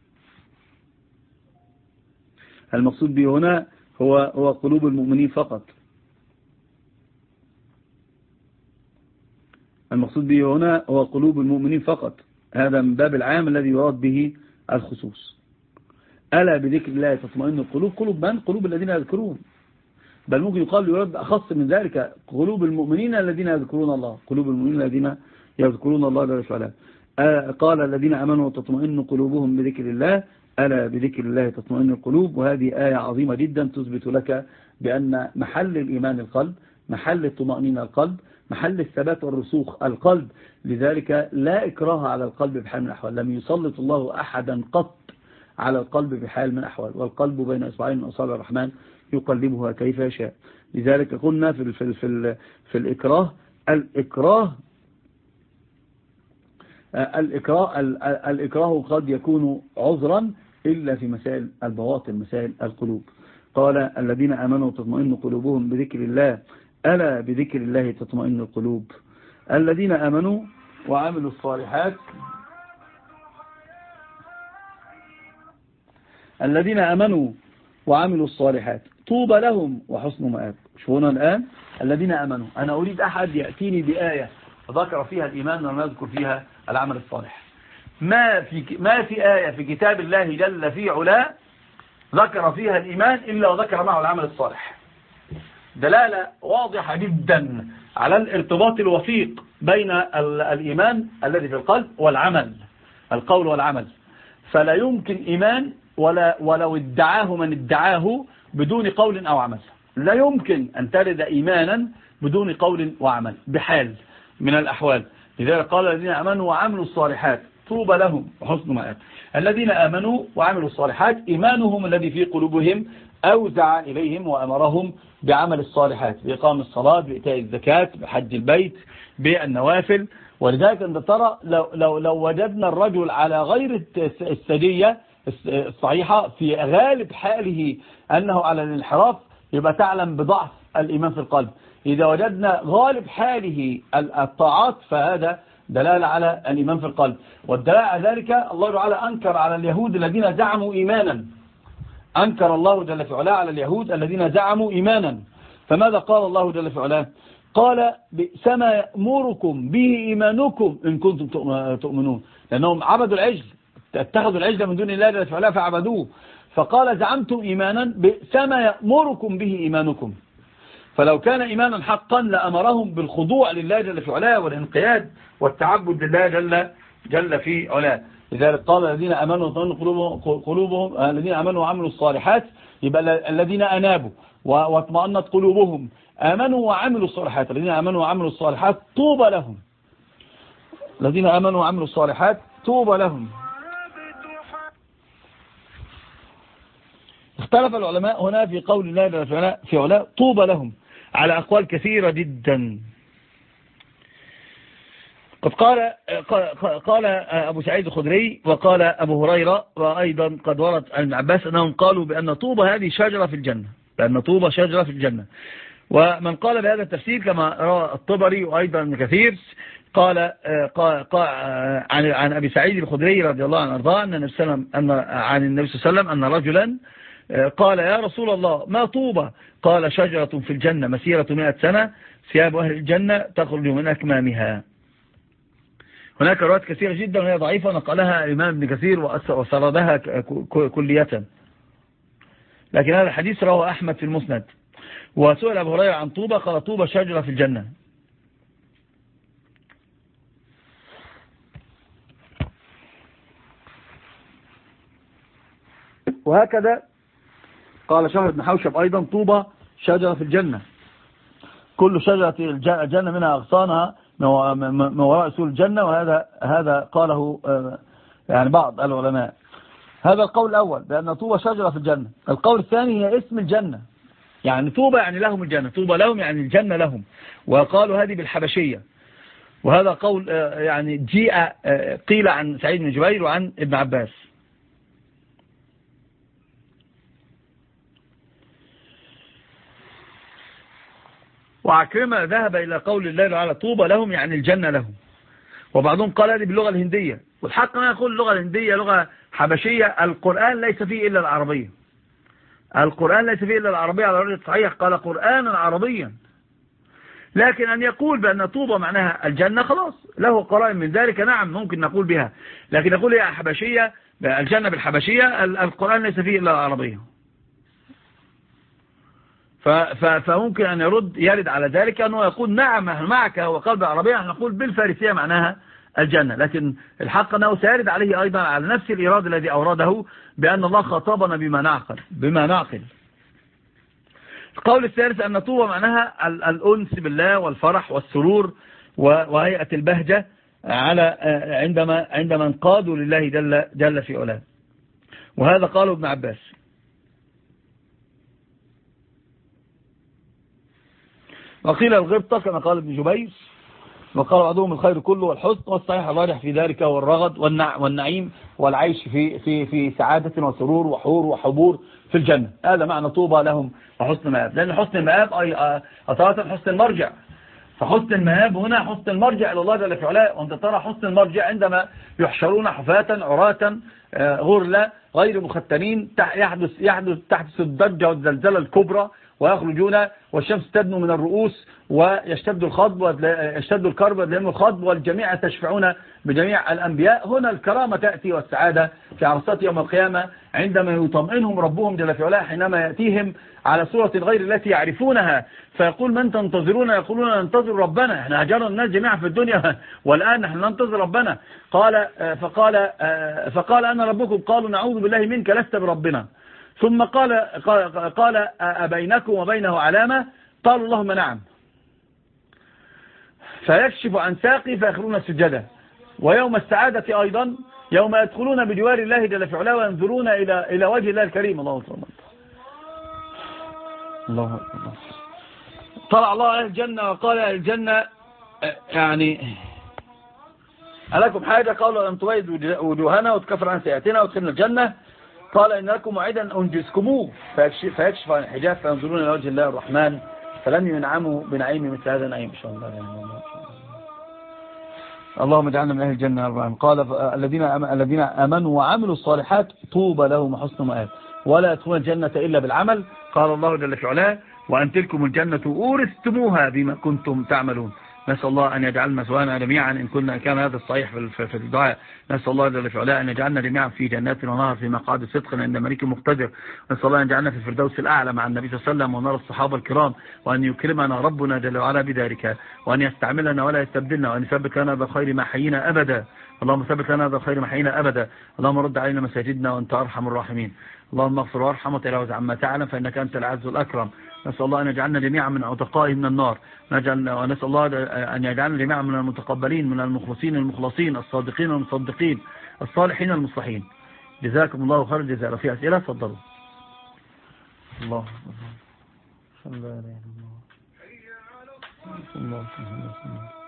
المقصود به هنا هو, هو قلوب المؤمنين فقط. المقصود به هنا هو قلوب المؤمنين فقط. هذا من باب العام الذي يراد به الخصوص. ألا بذكر الله تطمئن القلوب؟ قلوب من؟ قلوب الذين يذكرون. بل ممكن يقال يرد أخص من ذلك قلوب المؤمنين الذين يذكرون الله. قلوب المؤمنين الذين يذكرون الله جل وعلا. قال الذين أمنوا وتطمئن قلوبهم بذكر الله. ألا بذكر الله تطمئن القلوب. وهذه آية عظيمة جدا تثبت لك بأن محل الإيمان القلب محل الطمأنينة القلب محل الثبات والرسوخ القلب. لذلك لا إكراه على القلب بحال من الأحوال. لم يسلط الله أحدا قط على القلب بحال من أحوال والقلب بين إصبعين من الرحمن يقلبها كيف يشاء. لذلك قلنا في في في, في الإكراه الإكراه الإكراه الإكراه قد يكون عذرا إلا في مسائل البواطن مسائل القلوب. قال الذين آمنوا تطمئن قلوبهم بذكر الله. ألا بذكر الله تطمئن القلوب؟ الذين آمنوا وعملوا الصالحات الذين أمنوا وعملوا الصالحات طوبى لهم وحسن مآب. شوفونا الآن الذين أمنوا. أنا أريد أحد يأتيني بآية ذكر فيها الإيمان ولم يذكر فيها العمل الصالح. ما في ما في آية في كتاب الله جل في علاه ذكر فيها الإيمان إلا وذكر معه العمل الصالح. دلالة واضحة جدا على الارتباط الوثيق بين الإيمان الذي في القلب والعمل القول والعمل. فلا يمكن إيمان ولا ولو ادعاه من ادعاه بدون قول أو عمل. لا يمكن أن ترد إيمانا بدون قول وعمل بحال من الأحوال. لذلك قال الذين أمنوا وعملوا الصالحات طوبى لهم وحسن مآب. الذين آمنوا وعملوا الصالحات إيمانهم الذي في قلوبهم أوزع إليهم وأمرهم بعمل الصالحات بإقام الصلاة بإتاء الزكاة بحج البيت بالنوافل ولذلك أنت ترى لو, لو, لو وجدنا الرجل على غير السجية الصحيحة في غالب حاله أنه على الانحراف يبقى تعلم بضعف الإيمان في القلب. إذا وجدنا غالب حاله الطاعات فهذا دلالة على الإيمان في القلب. والدلالة على ذلك الله تعالى أنكر على اليهود الذين زعموا إيمانا. أنكر الله جل في علاه على اليهود الذين زعموا إيمانا. فماذا قال الله جل في علاه؟ قال بئس ما يأمركم به إيمانكم إن كنتم تؤمنون. لأنهم عبدوا العجل. اتخذوا العجل من دون الله علاه فعبدوه فقال زعمتم إيمانا بئس ما يأمركم به إيمانكم. فلو كان إيمانا حقا لأمرهم بالخضوع لله جل في علاه والانقياد والتعبد لله جل, جل في علاه. لذلك قال الذين أمنوا قلوبهم, قلوبهم الذين أمنوا وعملوا الصالحات يبقى الذين أنابوا واطمأنت قلوبهم آمنوا وعملوا الصالحات. الذين آمنوا وعملوا الصالحات طوبى لهم. الذين آمنوا وعملوا الصالحات طوبى لهم. اختلف العلماء هنا في قول الله في علاء طوبى لهم على أقوال كثيرة جدا. قد قال قال أبو سعيد الخدري وقال أبو هريرة وأيضا قد ورد عن عباس أنهم قالوا بأن طوبى هذه شجرة في الجنة بأن طوبى شجرة في الجنة. ومن قال بهذا التفسير كما روى الطبري وأيضا كثير قال قال عن عن أبي سعيد الخدري رضي الله عنه أرضاه أن النبي صلى الله عليه وسلم أن رجلا قال يا رسول الله ما طوبة؟ قال شجرة في الجنة مسيرة مئة سنة ثياب أهل الجنة تخرج من أكمامها. هناك روايات كثيرة جدا وهي ضعيفة نقلها الإمام ابن كثير وسردها كلية. لكن هذا الحديث رواه أحمد في المسند. وسئل أبو هريرة عن طوبة قال طوبة شجرة في الجنة. وهكذا قال شهر بن حوشب أيضا طوبة شجرة في الجنة. كل شجرة الجنة منها أغصانها من وراء سور الجنة وهذا هذا قاله يعني بعض العلماء. هذا القول الأول بأن طوبة شجرة في الجنة. القول الثاني هي اسم الجنة. يعني طوبة يعني لهم الجنة طوبة لهم يعني الجنة لهم. وقالوا هذه بالحبشية. وهذا قول يعني جيء قيل عن سعيد بن جبير وعن ابن عباس. وعكرمة ذهب إلى قول الله تعالى طوبى لهم يعني الجنة لهم. وبعضهم قال هذه باللغة الهندية. والحق ما يقول اللغة الهندية لغة حبشية القرآن ليس فيه إلا العربية. القرآن ليس فيه إلا العربية على الرجل الصحيح قال قرآنا عربيا. لكن أن يقول بأن طوبى معناها الجنة خلاص له قرائن من ذلك نعم ممكن نقول بها. لكن نقول هي حبشية الجنة بالحبشية القرآن ليس فيه إلا العربية. فممكن أن يرد يرد على ذلك أنه يقول نعم معك هو قلب العربية نحن نقول بالفارسية معناها الجنة. لكن الحق أنه سيرد عليه أيضا على نفس الإراد الذي أورده بأن الله خاطبنا بما نعقل بما نعقل. القول الثالث أن طوبى معناها الأنس بالله والفرح والسرور وهيئة البهجة على عندما عندما انقادوا لله جل, جل في علاه. وهذا قاله ابن عباس. وقيل الغبطة كما قال ابن جبير وقال بعضهم الخير كله والحسن والصحيح الراجح في ذلك هو الرغد والنعيم والعيش في في في سعادة وسرور وحور وحبور في الجنة. هذا معنى طوبى لهم وحسن مآب لأن حسن المآب أطارة حسن المرجع. فحسن المآب هنا حسن المرجع إلى الله جل في علاه. وأنت ترى حسن المرجع عندما يحشرون حفاة عراة غرلا غير مختنين يحدث يحدث تحدث الضجة والزلزلة الكبرى ويخرجون والشمس تدنو من الرؤوس ويشتد الخضب ويشتد الكرب ويدلم الخضب والجميع تشفعون بجميع الأنبياء. هنا الكرامة تأتي والسعادة في عرصات يوم القيامة عندما يطمئنهم ربهم جل في علاه حينما يأتيهم على صورة غير التي يعرفونها. فيقول من تنتظرون؟ يقولون ننتظر ربنا. إحنا هجرنا الناس جميعا في الدنيا. [laughs] والآن نحن ننتظر ربنا. قال فقال فقال أنا ربكم؟ قالوا نعوذ بالله منك لست بربنا. ثم قال قال أبينكم وبينه علامة؟ قالوا اللهم نعم. فيكشف عن ساقي فيخرون سجدا. ويوم السعادة أيضا يوم يدخلون بجوار الله جل في علاه وينظرون إلى إلى وجه الله الكريم. الله أكبر. الله أكبر. طلع الله أهل الجنة وقال أهل الجنة يعني ألكم حاجة؟ قالوا أن تبيد وجوهنا وتكفر عن سيئاتنا وتدخلنا الجنة. قال إن لكم موعدا أنجزكموه فيكشف, فيكشف عن الحجاب فينظرون إلى وجه الله الرحمن فلن ينعموا بنعيم مثل هذا النعيم. إن شاء الله. اللهم اجعلنا من أهل الجنة الرحمن قال الذين الذين آمنوا وعملوا الصالحات طوبى لهم حسن مآب. ولا يدخلون الجنة إلا بالعمل. قال الله جل في علاه وأن تلكم الجنة أورثتموها بما كنتم تعملون. نسأل الله أن يجعلنا سوانا جميعا إن كنا كان هذا الصحيح في الدعاء. نسأل الله جل في علاه أن يجعلنا جميعا في جنات ونهر في مقعد صدق عند ملك مقتدر. نسأل الله أن يجعلنا في الفردوس الأعلى مع النبي صلى الله عليه وسلم ونرى الصحابة الكرام وأن يكرمنا ربنا جل وعلا بذلك وأن يستعملنا ولا يستبدلنا وأن يثبت لنا بخير ما حيينا أبدا. اللهم ثبت لنا بخير ما حيينا أبدا. اللهم رد علينا مساجدنا وأنت أرحم الراحمين. اللهم اغفر وارحم وتلاوز عما تعلم فإنك أنت العز الأكرم. نسأل الله أن يجعلنا جميعا من عتقائه من النار. نجعل ونسأل الله أن يجعلنا جميعا من المتقبلين من المخلصين المخلصين الصادقين المصدقين الصالحين المصلحين. جزاكم الله خير الجزاء. في أسئلة تفضلوا. الله. الله الله الله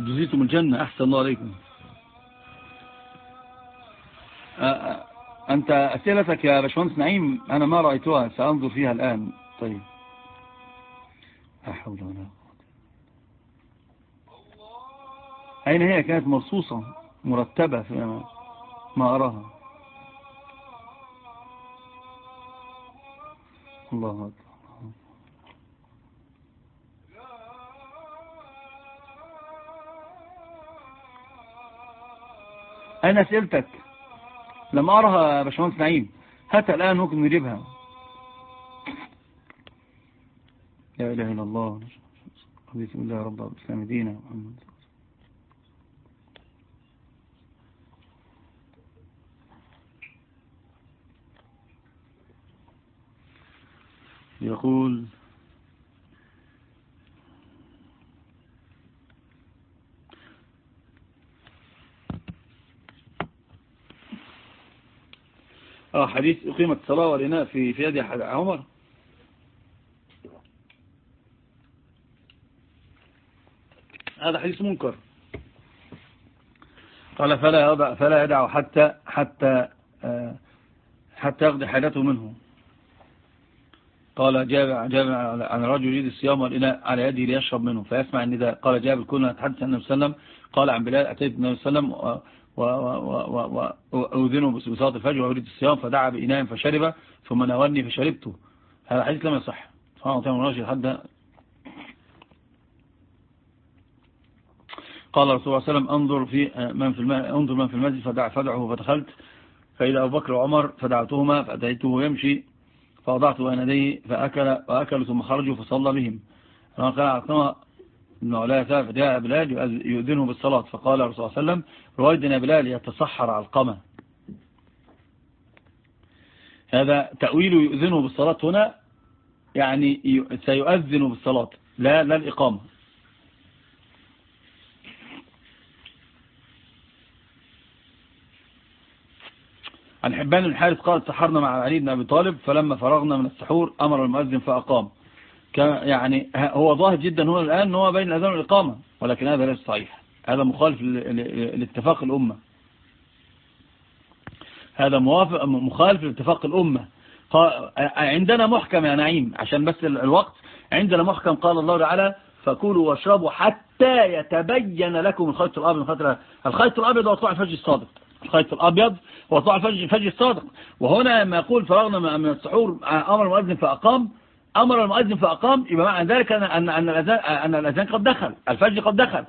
جزيتم الجنة أحسن الله عليكم. أنت أسئلتك يا باشمهندس نعيم أنا ما رأيتها سأنظر فيها الآن. طيب. لا حول ولا أين هي؟ كانت مرصوصة مرتبة في ما أراها. الله أكبر. أين أسئلتك لما أراها يا باشمهندس نعيم. هات الآن ممكن نجيبها. لا إله إلا الله. بسم الله رب الإسلام دينا محمد. يقول آه حديث أقيمت الصلاة والإناء في في يد عمر؟ هذا حديث منكر. قال فلا يدع فلا يدع حتى حتى آه، حتى يقضي حاجته منه. قال جابر جابر عن رجل يريد الصيام والإناء على يده ليشرب منه فيسمع النداء. قال جابر كنا نتحدث عن النبي صلى الله عليه وسلم. قال عن بلال أتيت النبي صلى الله عليه وسلم وأذنه بصلاة الفجر وأريد الصيام فدعا بإناء فشرب ثم ناولني فشربته هذا حديث لم يصح. سبحانه وتعالى الرجل حد قال رسول الله صلى الله عليه وسلم انظر في من في انظر من في المسجد فدع فدعه فدخلت. فإذا أبو بكر وعمر فدعتهما فأتيته يمشي فوضعت بين يديه فأكل وأكلوا ثم خرجوا فصلى بهم. لما ابن علاء فجاء بلال يؤذنه بالصلاة. فقال الرسول صلى الله عليه وسلم رويدنا بلال يتصحر علقمة هذا تأويل يؤذنه بالصلاة هنا يعني سيؤذن بالصلاة لا لا الإقامة. عن حبان الحارث قال سحرنا مع علي بن أبي طالب فلما فرغنا من السحور أمر المؤذن فأقام. يعني هو ظاهر جدا هنا الآن هو بين الأذان والإقامة ولكن هذا ليس صحيح. هذا مخالف لاتفاق الأمة. هذا موافق مخالف لاتفاق الأمة. عندنا محكم يا نعيم عشان بس الوقت. عندنا محكم قال الله تعالى فكلوا واشربوا حتى يتبين لكم الخيط الأبيض. الخيط الخيط الأبيض هو طلوع الفجر الصادق. الخيط الأبيض هو طلوع الفجر الصادق. وهنا لما يقول فرغنا من السحور أمر المؤذن فأقام. أمر المؤذن فأقام يبقى معنى ذلك أن أن الأذان أن الأذان قد دخل الفجر قد دخل.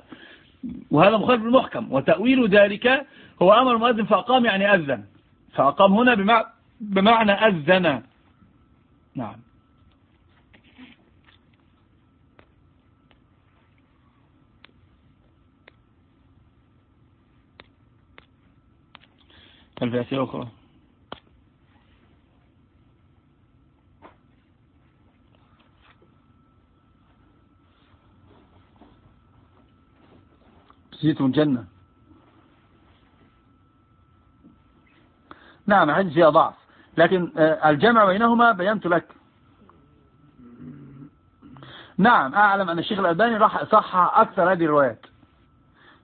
وهذا مخالف المحكم وتأويل ذلك هو أمر المؤذن فأقام يعني أذن. فأقام هنا بمعنى أذن. نعم. هل في أسئلة أخرى. جزيتم الجنة. نعم حديث فيها ضعف. لكن آه، الجمع بينهما بينت لك. نعم أعلم أن الشيخ الألباني راح صح أكثر هذه الروايات.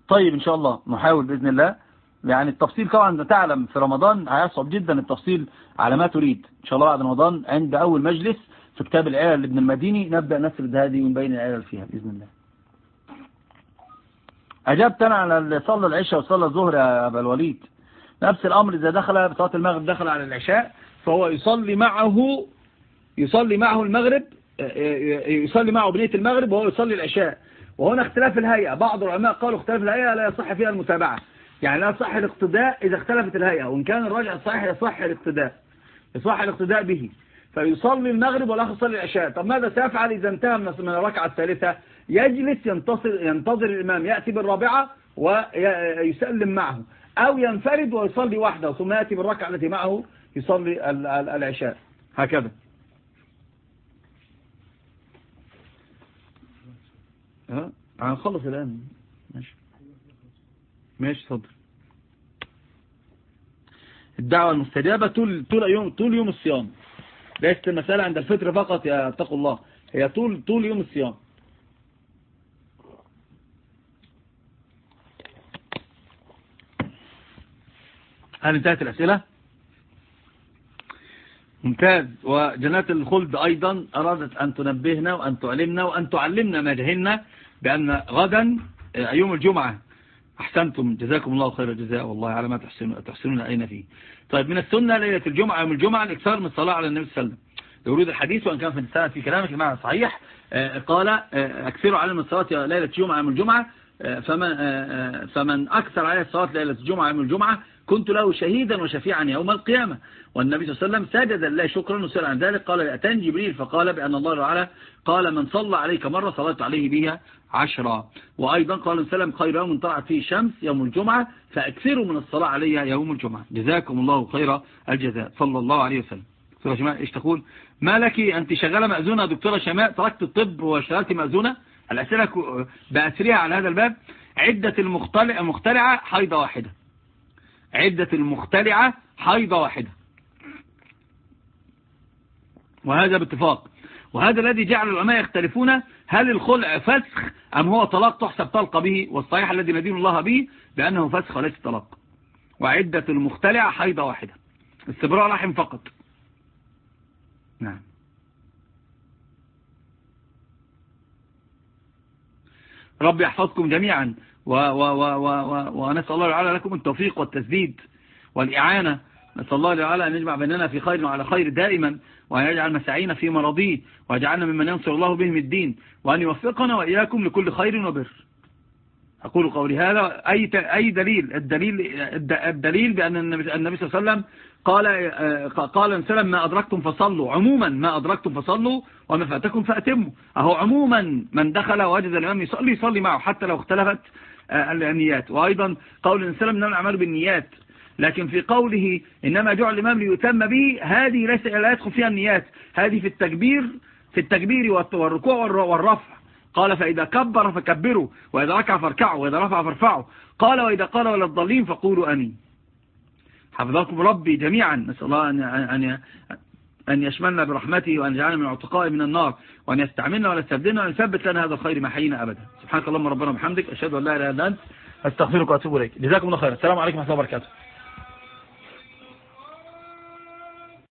طيب إن شاء الله نحاول بإذن الله. يعني التفصيل طبعا تعلم في رمضان هيصعب جدا التفصيل على ما تريد. إن شاء الله بعد رمضان عند أول مجلس في كتاب العيال لابن المديني نبدأ نسرد هذه ونبين العيال فيها بإذن الله. أجبت أنا على اللي صلى العشاء وصلى الظهر يا أبا الوليد. نفس الأمر إذا دخل بصلاة المغرب دخل على العشاء فهو يصلي معه يصلي معه المغرب يصلي معه بنية المغرب وهو يصلي العشاء. وهنا اختلاف الهيئة. بعض العلماء قالوا اختلاف الهيئة لا يصح فيها المتابعة. يعني لا يصح الاقتداء إذا اختلفت الهيئة وإن كان الراجع الصحيح يصح الاقتداء يصح الاقتداء به. فيصلي المغرب والآخر يصلي العشاء. طب ماذا سيفعل إذا انتهى من الركعة الثالثة؟ يجلس ينتصر ينتظر الإمام يأتي بالرابعة ويسلم معه أو ينفرد ويصلي وحده ثم يأتي بالركعة التي معه يصلي العشاء. هكذا. ها؟ هنخلص الآن. ماشي. ماشي صدر الدعوة المستجابة طول طول يوم طول يوم الصيام. ليست المسألة عند الفطر فقط يا اتقوا الله. هي طول طول يوم الصيام. هل انتهت الأسئلة؟ ممتاز. وجنات الخلد أيضا أرادت أن تنبهنا وأن تعلمنا وأن تعلمنا ما جهلنا بأن غدا يوم الجمعة. أحسنتم. جزاكم الله خير الجزاء. والله على ما تحسنون, تحسنون أين فيه. طيب من السنة ليلة الجمعة يوم الجمعة الإكثار من الصلاة على النبي صلى الله عليه وسلم. لورود الحديث وأن كان في السنة في كلامك المعنى صحيح قال أكثروا على من الصلاة ليلة الجمعة يوم الجمعة فمن, فمن أكثر عليه الصلاة ليلة الجمعة يوم الجمعة كنت له شهيدا وشفيعا يوم القيامة. والنبي صلى الله عليه وسلم سجد الله شكرا وسأل عن ذلك قال يأتان جبريل فقال بأن الله تعالى قال من صلى عليك مرة صلت عليه بها عشرة. وأيضا قال وسلم خير يوم طلعت فيه الشمس يوم الجمعة فأكثروا من الصلاة عليها يوم الجمعة. جزاكم الله خير الجزاء. صلى الله عليه وسلم. دكتورة شماء إيش تقول؟ ما لك أنت شغالة مأذونة دكتورة شماء؟ تركت الطب واشتغلت مأذونة؟ الأسئلة بأسرها على هذا الباب. عدة المختلعة حيضة واحدة. عدة المختلعة حيضة واحدة. وهذا باتفاق. وهذا الذي جعل العلماء يختلفون هل الخلع فسخ أم هو طلاق تحسب طلق به؟ والصحيح الذي ندين الله به بأنه فسخ وليس طلاق. وعدة المختلعة حيضة واحدة. استبراء رحم فقط. نعم. رب يحفظكم جميعا. ونسأل الله تعالى لكم التوفيق والتسديد والإعانة. نسأل الله تعالى أن يجمع بيننا في خير وعلى خير دائما وأن يجعل مساعينا في مرضيه ويجعلنا ممن ينصر الله بهم الدين وأن يوفقنا وإياكم لكل خير وبر. أقول قولي هذا أي أي دليل؟ الدليل الدليل بأن النبي صلى الله عليه وسلم قال قال سلم ما أدركتم فصلوا. عموما ما أدركتم فصلوا وما فاتكم فأتموا. أهو عموما من دخل وجد الإمام يصلي يصلي معه حتى لو اختلفت النيات. وأيضا قول النبي صلى الله عليه وسلم بالنيات. لكن في قوله إنما جعل الإمام ليتم به هذه لا يدخل فيها النيات. هذه في التكبير في التكبير والركوع والرفع. قال فإذا كبر فكبروا وإذا ركع فاركعوا وإذا رفع فارفعوا. قال وإذا قال ولا الضالين فقولوا أمين. حفظكم ربي جميعا. نسأل الله أن, أن, أن يشملنا برحمته وأن يجعلنا من عتقاء من النار وأن يستعملنا ولا يستبدلنا وأن يثبت لنا هذا الخير ما حيينا أبدا. سبحانك اللهم ربنا وبحمدك أشهد أن لا إله إلا أنت أستغفرك وأتوب إليك. جزاكم الله خير السلام عليكم ورحمة الله وبركاته.